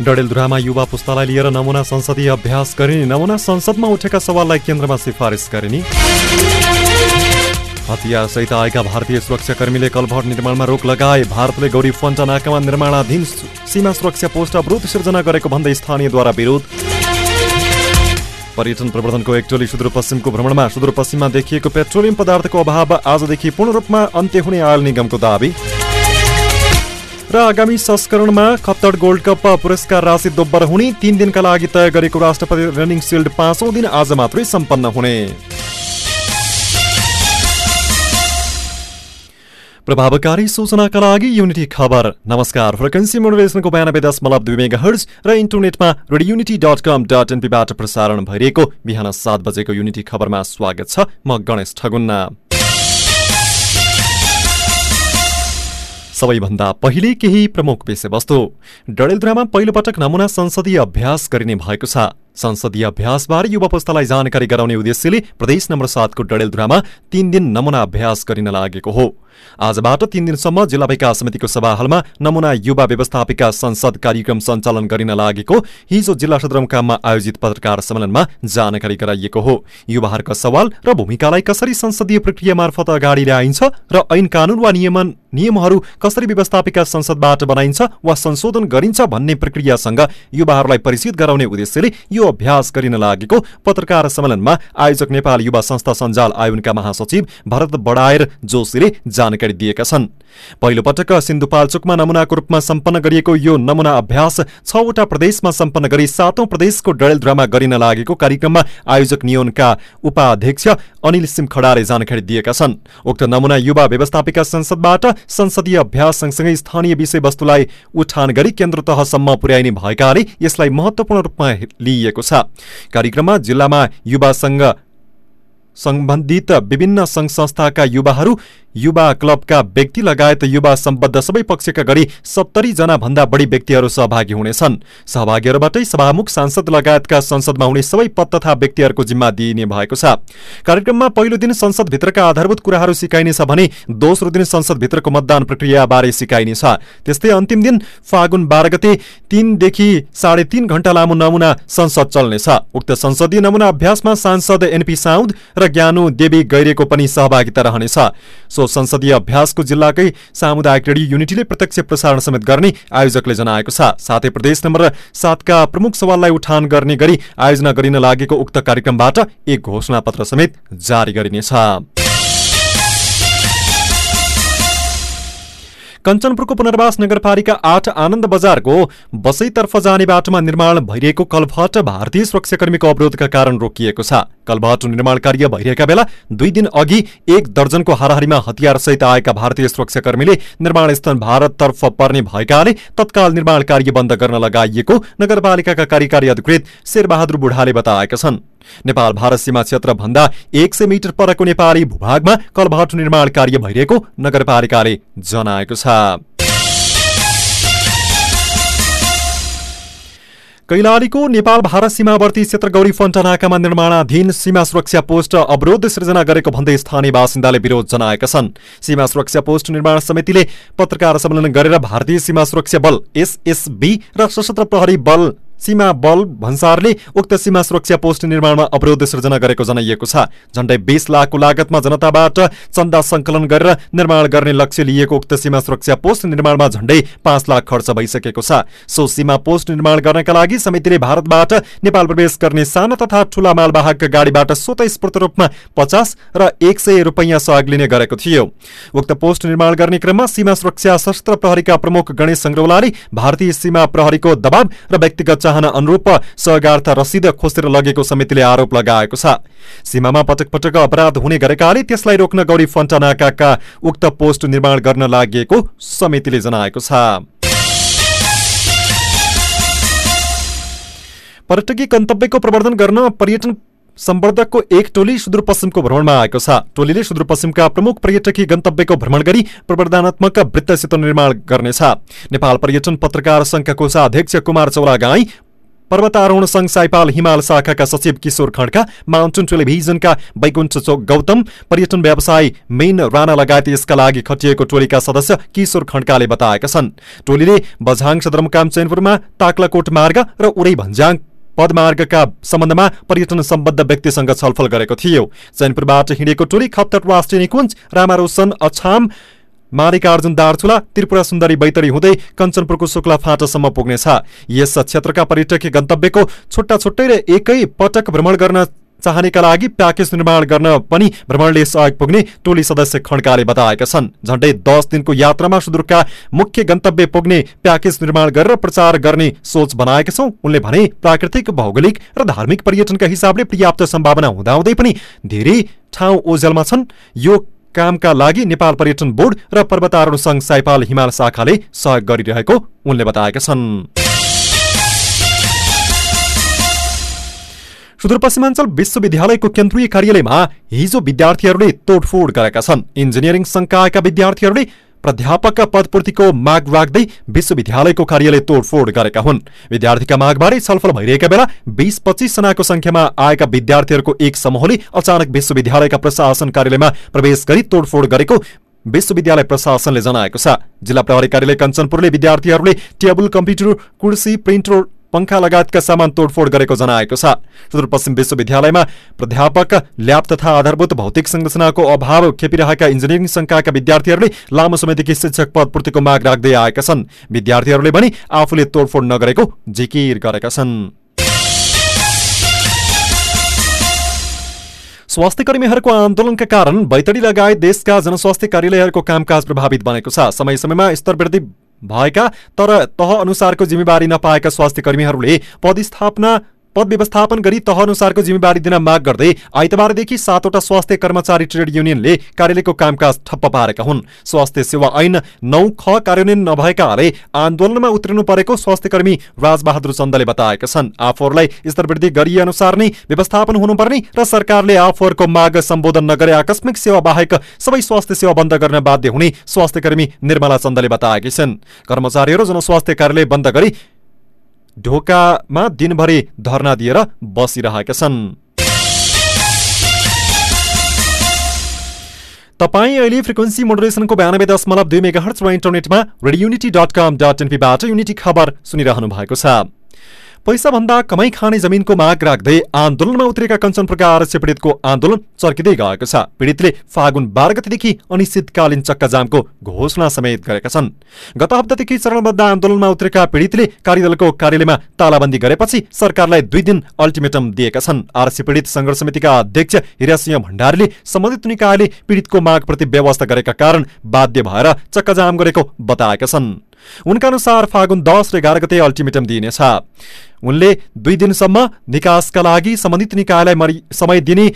डडेलधुरामा युवा पुस्तालाई लिएर नमुना संसदीय अभ्यास गरिने नमुना संसदमा उठेका सवाललाई केन्द्रमा सिफारिस गरिने। हतियारसहित आएका भारतीय सुरक्षाकर्मीले कलभट निर्माणमा रोक लगाए। भारतले गौरी फन्टा नाकामा निर्माणाधीन सीमा सुरक्षा पोस्ट अवरोध सिर्जना गरेको भन्दै स्थानीयद्वारा विरोध। पर्यटन प्रवर्धनको एक टोली सुदूरपश्चिमको भ्रमणमा सुदूरपश्चिममा देखिएको पेट्रोलियम पदार्थको अभाव आजदेखि पूर्ण रूपमा अन्त्य हुने आयल निगमको दावी। र आगामी संस्करणमा खप्तड गोल्ड कप पुरस्कार राशि दोब्बर हुने तीन दिनका लागि तय गरेको राष्ट्रपति रनिङ सिल्ड पाँचौं दिन आज मात्रै सम्पन्न हुने। प्रभावकारी सूचनाका लागि युनिटी खबर। नमस्कार। फ्रिक्वेन्सी मोडुलेसनको बयानब्बे दशमलव दुई मेगा हर्ज र इन्टरनेटमा radio unity dot com dot एनपीबाट प्रसारण भइरहेको बिहान सात बजेको युनिटी खबरमा स्वागत छ। म गणेश ठगुन्ना। सबैभन्दा पहिले केही प्रमुख विषयवस्तु। डडेलधुरामा पहिलोपटक नमुना संसदीय अभ्यास गरिने भएको छ। संसदीय अभ्यासबारे युवा पुस्तालाई जानकारी गराउने उद्देश्यले प्रदेश नम्बर सातको डडेलधुरामा तीन दिन नमुना अभ्यास गरिन लागेको हो। आजबाट तीन दिनसम्म जिल्ला विकास समितिको सभा हलमा नमुना युवा व्यवस्थापिका संसद कार्यक्रम सञ्चालन गरिन लागेको हिजो जिल्ला सदरमुकाममा आयोजित पत्रकार सम्मेलनमा जानकारी गराइएको हो। युवाहरूका सवाल र भूमिकालाई कसरी संसदीय प्रक्रिया मार्फत अगाडि ल्याइन्छ र ऐन कानून वा नियमन नियमहरू कसरी व्यवस्थापिका संसदबाट बनाइन्छ वा संशोधन गरिन्छ भन्ने प्रक्रियासँग युवाहरूलाई परिचित गराउने उद्देश्यले यो अभ्यास गरिन लागेको पत्रकार सम्मेलनमा आयोजक नेपाल युवा संस्था सञ्जाल आयोगका महासचिव भरत बडायर जोशीले जानकारी दिएका छन्। पहिलो पटक सिन्धुपाल्चोकमा नमुनाको रूपमा सम्पन्न गरिएको यो नमुना अभ्यास छवटा प्रदेशमा सम्पन्न गरी सातौं प्रदेशको डडेलधुरामा गरिन लागेको कार्यक्रममा आयोजक नियोनका उपाध्यक्ष अनिल सिम खडाले जानकारी दिएका छन्। उक्त नमुना युवा व्यवस्थापिका संसदबाट संसदीय अभ्यास सँगसँगै स्थानीय विषयवस्तुलाई उठान गरी केन्द्र तहसम्म पुर्याइने भएकाले यसलाई महत्वपूर्ण रूपमा लिइएको छ। कार्यक्रममा जिल्लामा युवासँग सम्बन्धित विभिन्न सङ्घ संस्थाका युवाहरू युवा क्लबका व्यक्ति लगायत युवा सम्बद्ध सबै पक्षका गरी सत्तरी जना भन्दा बढी व्यक्तिहरू सहभागी हुनेछन्। सहभागीहरूबाटै सभामुख सांसद लगायतका संसदमा हुने सबै पद तथा व्यक्तिहरूको जिम्मा दिइने भएको छ। कार्यक्रममा पहिलो दिन संसदभित्रका आधारभूत कुराहरू सिकाइनेछ भने दोस्रो दिन संसदभित्रको मतदान प्रक्रियाबारे सिकाइनेछ। त्यस्तै अन्तिम दिन फागुन बाह्र गते तीनदेखि साढे तीन घण्टा लामो नमुना संसद चल्नेछ। उक्त संसदीय नमुना अभ्यासमा सांसद एनपी साउद र ज्ञानु देवी गैरेको पनि सहभागिता रहनेछ। सो संसदीय अभ्यासको जिल्लाकै सामुदायिक रेडियो युनिटीले प्रत्यक्ष प्रसारण समेत गर्ने आयोजकले जनाएको छ। साथै प्रदेश नम्बर सातका प्रमुख सवाललाई उठान गर्ने गरी आयोजना गरिन लागेको उक्त कार्यक्रमबाट एक घोषणा पत्र समेत जारी गरिनेछ। कञ्चनपुरको पुनर्वास नगरपालिका आठ आनन्द बजारको बसैतर्फ जाने बाटोमा निर्माण भइरहेको कलभट भारतीय सुरक्षाकर्मीको अवरोधका कारण रोकिएको छ। कलभट निर्माण कार्य भइरहेका बेला दुई दिन अघि एक दर्जनको हाराहारीमा हतियारसहित आएका भारतीय सुरक्षाकर्मीले निर्माण स्थल भारततर्फ पर्ने भएकाले तत्काल निर्माण कार्य बन्द गर्न लगाइएको नगरपालिकाका कार्यकारी अधिकृत शेरबहादुर बुढाले बताएका छन्। नेपाल भारत सीमा क्षेत्र भन्दा एक सय मिटर परको नेपाली भूभागमा कलभट निर्माण कार्य भइरहेको नगरपालिकाले जनाएको छ। कैलालीको नेपाल भारत सीमावर्ती क्षेत्र गौरी फन्टनाकामा निर्माणाधीन सीमा सुरक्षा पोस्ट अवरोध सृजना गरेको भन्दै स्थानीय बासिन्दाले विरोध जनाएका छन्। सीमा सुरक्षा पोस्ट निर्माण समितिले पत्रकार सम्मेलन गरेर भारतीय सीमा सुरक्षा बल एसएसबी र सशस्त्र प्रहरी बल सीमा बल भन्सारले उक्त सीमा सुरक्षा पोस्ट निर्माणमा अवरोध सृजना गरेको जनाइएको छ। झण्डै बीस लाखको लागतमा जनताबाट चन्दा संकलन गरेर निर्माण गर्ने लक्ष्य लिएको उक्त सीमा सुरक्षा पोस्ट निर्माणमा झण्डै पाँच लाख खर्च भइसकेको छ। सो सीमा पोस्ट निर्माण गर्नका लागि समितिले भारतबाट नेपाल प्रवेश गर्ने साना तथा ठूला मालवाहक गाडीबाट स्वतस्फूर्त रूपमा पचास र एक सय रुपियाँ सहयोग लिने गरेको थियो। उक्त पोस्ट निर्माण गर्ने क्रममा सीमा सुरक्षा सशस्त्र प्रहरीका प्रमुख गणेश संग्रौलाले भारतीय सीमा प्रहरीको दबाव र व्यक्तिगत चाहना अनुरूप सहगार्थ रसिद खोसेर लगेको समितिले आरोप लगाएको छ। सीमामा पटक पटक अपराध हुने गरेकाले त्यसलाई रोक्न गौरी फन्टानाका उक्त पोस्ट निर्माण गर्न लागि समितिले जनाएको छ। पर्यटकीय गन्तव्यको प्रवर्धन गर्न पर्यटन सम्वर्धकको एक टोली सुदूरपश्चिमको भ्रमणमा आएको छ। टोलीले सुदूरपश्चिमका प्रमुख पर्यटकीय गन्तव्यको भ्रमण गरी प्रवर्धनात्मक वृत्तचित्र निर्माण गर्नेछ। नेपाल पर्यटन पत्रकार संघका कोषाध्यक्ष कुमार चौलागाई पर्वतारोहण संघ साइपाल हिमाल शाखाका सचिव किशोर खड्का माउन्टेन टेलिभिजनका वैकुण्ठ चोक गौतम पर्यटन व्यवसायी मेन राणा लगायत यसका लागि खटिएको टोलीका सदस्य किशोर खड्काले बताएका छन्। टोलीले बझाङ सदरमुकाम चैनपुरमा ताक्लाकोट मार्ग र उडै भन्ज्याङ पदमार्गका सम्बन्धमा पर्यटन सम्बद्ध व्यक्तिसँग छलफल गरेको थियो। चैनपुरबाट हिँडेको टोली खप्तट राष्ट्रिय निकुञ्ज रामारोसन अछाम मारिकार्जुन दार्चुला त्रिपुरा सुन्दरी बैतडी हुँदै कञ्चनपुरको शुक्ला फाँटासम्म पुग्नेछ। यस क्षेत्रका पर्यटकीय गन्तव्यको छुट्टा छुट्टै र एकै पटक भ्रमण गर्न चाहनेका लागि प्याकेज निर्माण गर्न पनि भ्रमणले सहयोग पुग्ने टोली सदस्य खड्काले बताएका छन्। झण्डै दस दिनको यात्रामा सुदूरका मुख्य गन्तव्य पुग्ने प्याकेज निर्माण गरेर प्रचार गर्ने सोच बनाएका छौं। उनले भने प्राकृतिक भौगोलिक र धार्मिक पर्यटनका हिसाबले पर्याप्त सम्भावना हुँदाहुँदै पनि धेरै ठाउँ ओझेलमा छन्। यो कामका लागि नेपाल पर्यटन बोर्ड र पर्वतारोहण संघ साइपाल हिमाल शाखाले सहयोग गरिरहेको उनले बताएका छन्। सुदूरपश्चिमाञ्चल विश्वविद्यालयको केन्द्रीय कार्यालयमा हिजो विद्यार्थीहरूले तोडफोड गरेका छन्। इन्जिनियरिङ संकायका विद्यार्थीहरूले प्राध्यापक पदपूर्तिको माग राख्दै विश्वविद्यालयको कार्यालय तोडफोड गरेका हुन्। विद्यार्थीका मागबारे छलफल भइरहेका बेला बीस पच्चिस जनाको संख्यामा आएका विद्यार्थीहरूको एक समूहले अचानक विश्वविद्यालयका प्रशासन कार्यालयमा प्रवेश गरी तोडफोड गरेको विश्वविद्यालय प्रशासनले जनाएको छ। जिल्ला प्रहरी कार्यालय कञ्चनपुरले विद्यार्थीहरूले टेबल कम्प्युटर कुर्सी प्रिन्टर पंखा लगायतका सामान तोडफोड गरेको जनाएको छ। सुदूरपश्चिम विश्वविद्यालयमा प्राध्यापक ल्याब तथा आधारभूत भौतिक संरचनाको अभाव खेपिरहेका इन्जिनियरिङ संघका विद्यार्थीहरूले लामो समयदेखि शिक्षक पदपूर्तिको माग राख्दै आएका छन्। विद्यार्थीहरूले पनि आफूले तोडफोड नगरेको जिकिर गरेका छन्। स्वास्थ्य कर्मीहरूको आन्दोलनका कारण बैतडी लगायत देशका जनस्वास्थ्य कार्यालयहरूको कामकाज प्रभावित बनेको छ। समय समयमा स्तर वृद्धि भएका तर तह अनुसारको जिम्मेवारी नपाएका स्वास्थ्य कर्मीहरूले पदस्थापना पद व्यवस्थापन गरी तह अनुसारको जिम्मेवारी दिन माग गर्दै आइतबारदेखि सातवटा स्वास्थ्य कर्मचारी ट्रेड युनियनले कार्यालयको कामकाज ठप्प पारेका हुन्। स्वास्थ्य सेवा ऐन नौ ख कार्यान्वयन नभएकाले आन्दोलनमा उत्रिनु परेको स्वास्थ्य कर्मी राजबहादुर चन्दले बताएका छन्। आफूहरूलाई स्तरवृद्धि गरिए अनुसार नै व्यवस्थापन हुनुपर्ने र सरकारले आफूहरूको माग सम्बोधन नगरे आकस्मिक सेवा बाहेक सबै स्वास्थ्य सेवा बन्द गर्न बाध्य हुने स्वास्थ्य कर्मी निर्मला चन्दले बताएकी छन्। कर्मचारीहरू जनस्वास्थ्य कार्यालय बन्द गरी ढोकामा दिनभरि धरना दिएर बसिरहेका छन्। तपाईँ अहिले फ्रिक्वेन्सी मोडुलेसनको बयानब्बे दशमलव दुई मेगा हर्च र इन्टरनेटमा radio unity dot com dot एनपीबाट unity खबर सुनिरहनु भएको छ। पैसाभन्दा कमाई खाने जमिनको माग राख्दै आन्दोलनमा उत्रेका कञ्चनपुरका आरस्य पीडितको आन्दोलन चर्किँदै गएको छ। पीडितले फागुन बाह्र गतिदेखि अनिश्चितकालीन चक्काजामको घोषणा समेत गरेका छन्। गत हप्तादेखि चरणबद्ध आन्दोलनमा उत्रेका पीडितले कार्यदलको कार्यालयमा तालाबन्दी गरेपछि सरकारलाई दुई दिन अल्टिमेटम दिएका छन्। आरसी पीडित संघर्ष समितिका अध्यक्ष हिरासिंह भण्डारीले सम्बन्धित निकायले पीडितको मागप्रति व्यवस्था गरेका कारण बाध्य भएर चक्काजाम गरेको बताएका छन्। उनका अनुसार फागुन दस र एघार गते अल्टिमेटम दिइनेछ। उनले दुई दिनसम्म निकासका लागि सम्बन्धित निकायलाई समय दिने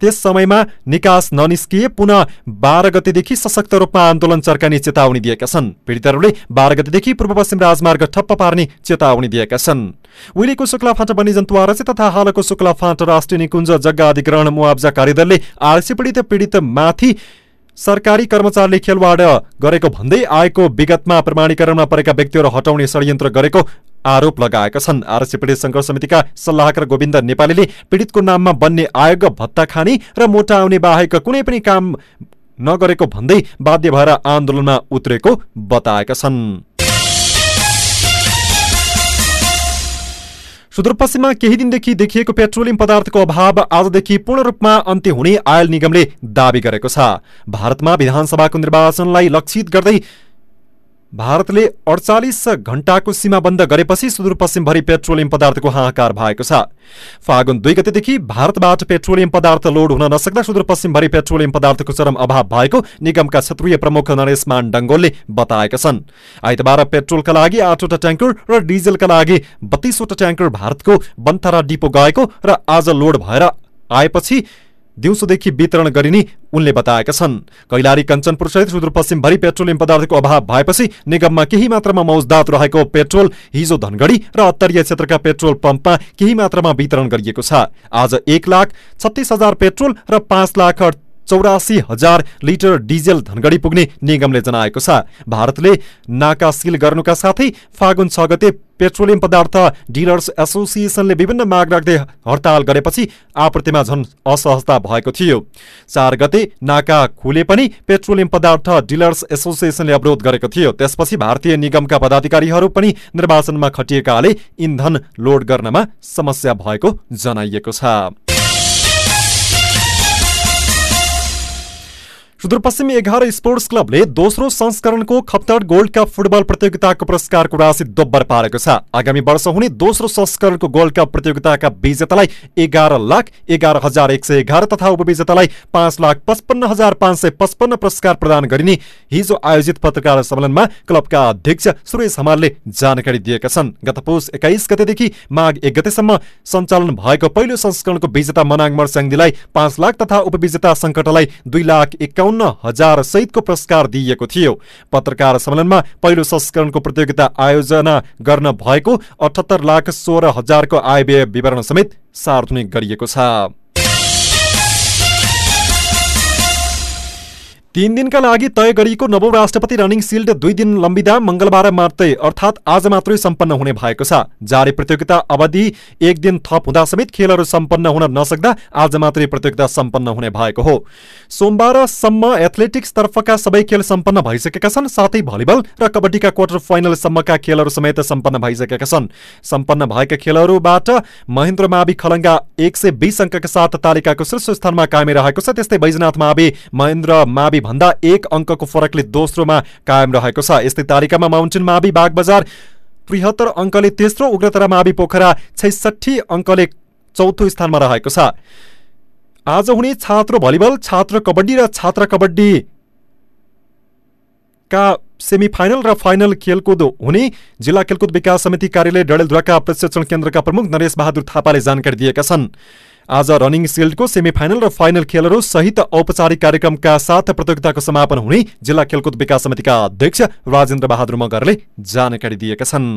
त्यस समयमा निकास ननिस्किए पुनः बाह्र गतेदेखि सशक्त रूपमा आन्दोलन चर्काने चेतावनी दिएका छन्। पीडितहरूले बाह्र गतेदेखि पूर्व पश्चिम राजमार्ग ठप्प पार्ने चेतावनी दिएका छन्। उहिलेको शुक्ला फाँटा वन्यजन्तु तथा हालको शुक्ला फाँटा राष्ट्रिय निकुञ्ज जग्गा अधिग्रहण मुआब्जा कार्यदलले आरसी पीडित पीडित माथि सरकारी कर्मचारीले खेलवाड गरेको भन्दै आएको विगतमा प्रमाणीकरणमा परेका व्यक्तिहरू हटाउने षड्यन्त्र गरेको आरोप लगाएका छन्। आरसी पीडित संघर्ष समितिका सल्लाहकार गोविन्द नेपालीले पीडितको नाममा बन्ने आयोग भत्ता खाने र मोटा आउने बाहेक कुनै पनि काम नगरेको भन्दै बाध्य भएर आन्दोलनमा उत्रेको बताएका छन्। सुदूरपश्चिममा केही दिनदेखि देखिएको पेट्रोलियम पदार्थको अभाव आजदेखि पूर्ण रूपमा अन्त्य हुने आयल निगमले दावी गरेको छ। भारतमा विधानसभाको निर्वाचनलाई लक्षित गर्दै भारतले अडचालिस घण्टाको सीमा बन्द गरेपछि सुदूरपश्चिमभरि पेट्रोलियम पदार्थको हाहाकार भएको छ। फागुन दुई गतेदेखि भारतबाट पेट्रोलियम पदार्थ लोड हुन नसक्दा सुदूरपश्चिमभरि पेट्रोलियम पदार्थको चरम अभाव भएको निगमका क्षेत्रीय प्रमुख नरेश मान डङ्गोलले बताएका छन्। आइतबार पेट्रोलका लागि आठवटा ट्याङ्कर र डिजेलका लागि बत्तीसवटा ट्याङ्कर भारतको बन्थरा डिपो गएको र आज लोड भएर आएपछि दिउँसोदेखि वितरण गरिने उनले बताएका छन्। कैलाली कञ्चनपुर सहित सुदूरपश्चिमभरि पेट्रोलियम पदार्थको अभाव भएपछि निगममा केही मात्रामा मौजदात रहेको पेट्रोल हिजो धनगढी र अत्तरीय क्षेत्रका पेट्रोल पम्पमा केही मात्रामा वितरण गरिएको छ। आज एक लाख छत्तिस हजार पेट्रोल र पाँच लाख चौरासी हजार लिटर डिजेल धनगढी पुग्ने निगमले जनाएको छ। भारतले नाका सिल गर्नुका साथै फागुन छ गते पेट्रोलियम पदार्थ डिलर्स एसोसिएसनले विभिन्न माग राख्दै हडताल गरेपछि आपूर्तिमा झन असहजता भएको थियो। चार गते नाका खुले पनि पेट्रोलियम पदार्थ डिलर्स एसोसिएसनले अवरोध गरेको थियो। त्यसपछि भारतीय निगमका पदाधिकारीहरू पनि निर्वाचनमा खटिएकाले इन्धन लोड गर्नमा समस्या भएको जनाइएको छ। सुदूरपश्चिमी एघार स्पोर्ट्स क्लबले दोस्रो संस्करणको खप्तड गोल्ड कप फुटबल प्रतियोगिताको पुरस्कारको राशि दोब्बर पारेको छ। आगामी वर्ष हुने दोस्रो संस्करणको गोल्ड कप प्रतियोगिताका विजेतालाई एघार लाख एघार हजार एक सय एघार तथा उपविजेतालाई पाँच लाख पचपन्न हजार पाँच सय पचपन्न पुरस्कार प्रदान गरिने हिजो आयोजित पत्रकार सम्मेलनमा क्लबका अध्यक्ष सुरेश हमालले जानकारी दिएका छन्। गत पुस एक्काइस गतेदेखि माघ एक गतेसम्म सञ्चालन भएको पहिलो संस्करणको विजेता मनाङ मर्स्याङदीलाई पाँच लाख तथा उपविजेता सङ्कटलाई दुई लाख एकाउन्न एकाउन्न हजार सहितको पुरस्कार दिइएको थियो। पत्रकार सम्मेलनमा पहिलो संस्करणको प्रतियोगिता आयोजना गर्न भएको अठहत्तर लाख सोह्र हजारको आय व्यय विवरण समेत सार्वजनिक गरिएको छ। तीन दिनका लागि तय गरिएको नवौं राष्ट्रपति रनिङ सिल्ड दुई दिन लम्बिँदा मंगलबार मात्रै अर्थात् आज मात्रै सम्पन्न हुने भएको छ। जारी प्रतियोगिता अवधि एक दिन थप हुँदा समेत खेलहरू सम्पन्न हुन नसक्दा आज मात्रै प्रतियोगिता सम्पन्न हुने भएको हो। सोमबारसम्म एथलेटिक्स तर्फका सबै खेल सम्पन्न भइसकेका छन् साथै भलिबल र कबड्डीका क्वार्टर फाइनलसम्मका खेलहरू समेत सम्पन्न भइसकेका छन्। सम्पन्न भएका खेलहरूबाट महेन्द्र मावि खलङ्गा एक सय अङ्कका साथ तालिकाको शीर्ष स्थानमा कायमी रहेको छ त्यस्तै बैजनाथ मावि महेन्द्र मावि भन्दा एक अङ्कको फरकले दोस्रोमा कायम रहेको छ। यस्तै तालिकामा माउन्टेन मावि बागबजार त्रिहत्तर अङ्कले तेस्रो उग्रतरा मावि पोखरा छैसठी अङ्कले चौथो स्थानमा रहेको छ। आज हुने छात्र भलिबल छात्र कबड्डी र छात्र कबड्डी का सेमी फाइनल र फाइनल खेलकुद हुने जिल्ला खेलकुद विकास समिति कार्यालय डडेलधुराका प्रशिक्षण केन्द्रका प्रमुख नरेश बहादुर थापाले जानकारी दिएका छन्। आज रनिङ सिल्डको सेमी फाइनल र फाइनल खेलहरू सहित औपचारिक कार्यक्रमका साथ प्रतियोगिताको समापन हुने जिल्ला खेलकुद विकास समितिका अध्यक्ष राजेन्द्र बहादुर मगरले जानकारी दिएका छन्।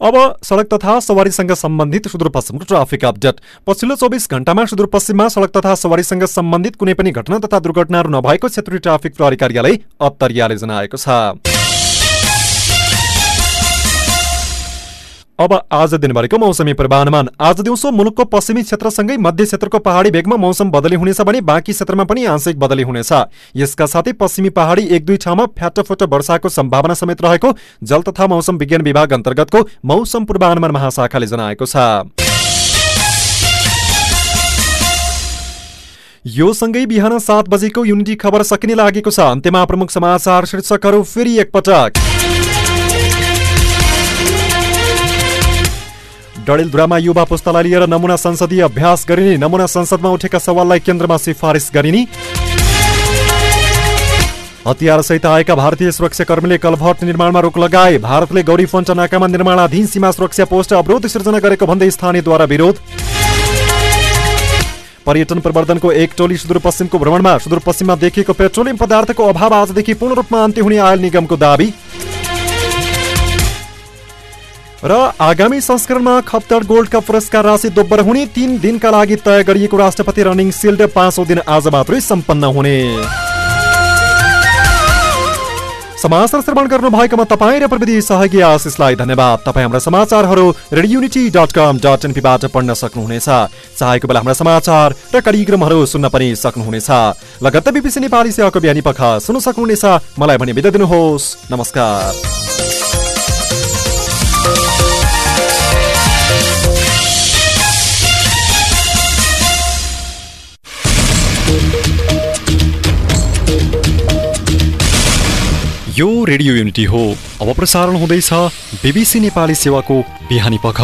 अब सडक तथा सवारीसँग सम्बन्धित सुदूरपश्चिमको ट्राफिक अपडेट पछिल्लो चौबिस घण्टामा सुदूरपश्चिममा सडक तथा सवारीसँग सम्बन्धित कुनै पनि घटना तथा दुर्घटनाहरू नभएको क्षेत्रीय ट्राफिक प्रहरी कार्यालय अत्तरियाले जनाएको छ। अब आज दिनभरिको मौसमी पूर्वानुमान। आज दिउँसो मुलुकको पश्चिमी क्षेत्रसँगै मध्य क्षेत्रको पहाडी भेगमा मौसम बदली हुनेछ भने बाँकी क्षेत्रमा पनि आंशिक बदली हुनेछ। यसका साथै पश्चिमी पहाडी एक दुई ठाउँमा फ्याटोफुट वर्षाको सम्भावना समेत रहेको जल तथा मौसम विज्ञान विभाग अन्तर्गतको मौसम पूर्वानुमान महाशाखाले जनाएको छ। यो सँगै बिहान सात बजेको युनिटी खबर सकिने लागेको छ। अन्त्यमा प्रमुख समाचार शीर्षकहरू फेरि एकपटक। डडेलधुरामा युवा पुस्तालाई लिएर नमुना संसदीय अभ्यास गरिने नमुना संसदमा उठेका सवाललाई केन्द्रमा सिफारिस गरिने। हतियारसहित आएका भारतीय सुरक्षाकर्मीले कलभट निर्माणमा रोक लगाए। भारतले गौरी फन्च नाकामा निर्माणाधीन सीमा सुरक्षा पोस्ट अवरोध सिर्जना गरेको भन्दै स्थानीयद्वारा विरोध। पर्यटन प्रवर्धनको एक टोली सुदूरपश्चिमको भ्रमणमा सुदूरपश्चिममा देखिएको पेट्रोलियम पदार्थको अभाव आजदेखि पूर्ण रूपमा अन्त्य हुने आयल निगमको दावी। र आगामी संस्करणमा खप्तर गोल्ड कप पुरस्कार राशि दोब्बर हुने तीन दिनका लागि तय गरिएको राष्ट्रपति रनिङ सिल्ड पाँचौँ दिन आज मात्रै सम्पन्न हुने। समाचार श्रवण गर्नु भएकोमा तपाईँ र प्रविधि सहयोगी आशिषलाई धन्यवाद। तपाईँ हाम्रा समाचारहरू रेडियोनिटी डट कम डट एनपीबाट पढ्न सक्नुहुनेछ। चाहेको बेला हाम्रा समाचार र कार्यक्रमहरू सुन्न पनि सक्नुहुनेछ। लगत्त बिपिसी नेपाली सेवाको बिहानी पख सुन्न सक्नुहुनेछ। मलाई भने बिदा दिनुहोस्। नमस्कार। यो रेडियो युनिटी हो। अब प्रसारण हुँदैछ बिबिसी नेपाली सेवाको बिहानी पख।